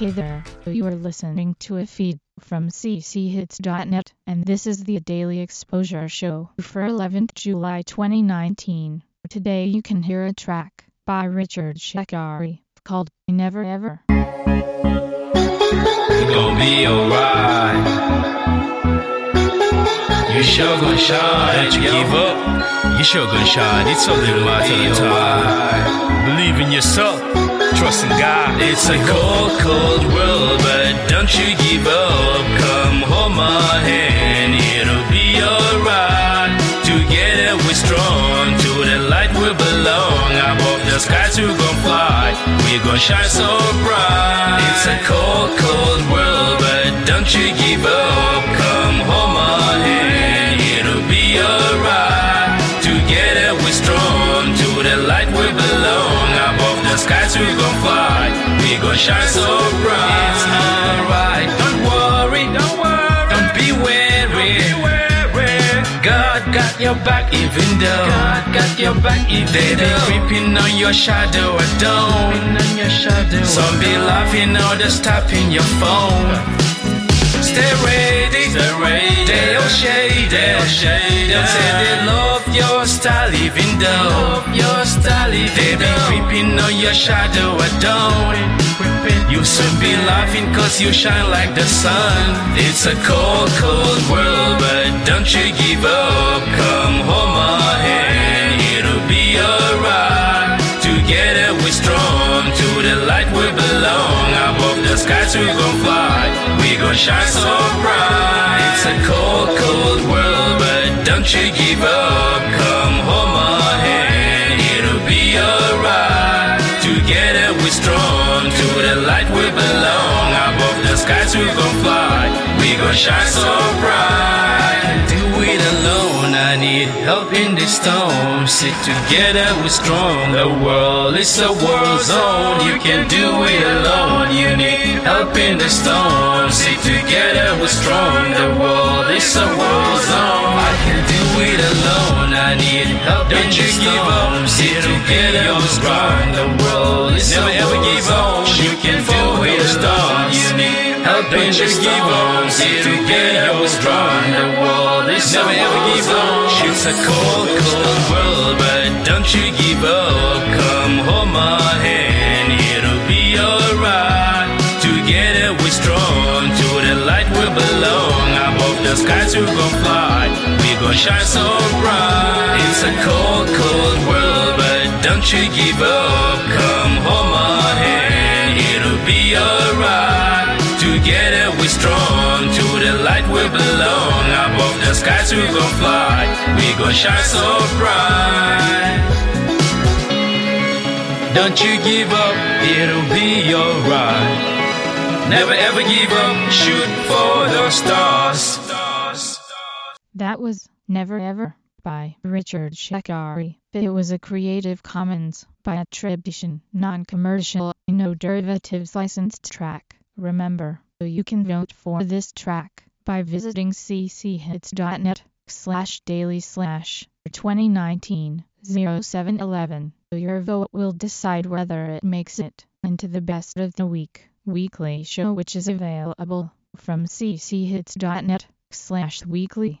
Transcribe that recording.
Hey there, you are listening to a feed from cchits.net, and this is the Daily Exposure Show for 11th July 2019. Today you can hear a track by Richard Shekari called Never Ever. It's gonna be alright. You sure gonna shine. Don't you give up. You sure gonna shine. It's only a matter of time. Believe in yourself. Trust in God. It's a cold, cold world, but don't you give up. Come hold my hand, it'll be alright. Together we're strong, to the light we belong. Above the skies we gon' fly, we gon' shine so bright. It's a cold, cold world, but don't you give up. We gon' shine so bright. It's alright, don't worry, don't worry, don't be weary. God got your back even though. God got your back even they be creeping on your shadow I don't. On your shadow Some be laughing others tapping your phone Stay ready, stay ready. They'll shade, they'll shade. They'll say they love your style, even though love your style, even they be creeping on your shadow. I don't. You should be laughing cause you shine like the sun. It's a cold, cold world, but don't you give up. Come hold my hand, it'll be alright. Together we're strong, to the light we belong. Above the skies we gon' fly, gon' shine so bright. It's a cold, cold world, but don't you give up. Come my hand, it'll be alright. Together we're strong, to the light we belong. Above the skies we gon' fly, we gon' shine so bright. Do it alone, I need help in this storm. Sit together, we're strong. The world is a war zone. You can do it alone. You help in the storm. Sit together, we're strong. The world is a war zone. I can do it alone. I need help Don't in the storm. Sit together, we're strong. The world is Never a ever war give zone. up. You can do it alone. You need help in Don't the you give storm. up. Sit together, we're strong. The world is a Never ever war give up. It's a cold, cold world, but don't you give up. Come hold my hand, the we gon' fly, we gon' shine so bright. It's a cold, cold world, but don't you give up. Come hold my hand, it'll be alright. Together we're strong, to the light we belong. Above the skies we gon' fly, we gon' shine so bright. Don't you give up, it'll be alright. Never ever give up, shoot for the stars. That was Never Ever by Richard Shekari. It was a Creative Commons by attribution, non-commercial, no derivatives licensed track. Remember, you can vote for this track by visiting cchits.net slash daily slash 2019 0711. Your vote will decide whether it makes it into the best of the week weekly show which is available from cchits.net slash weekly.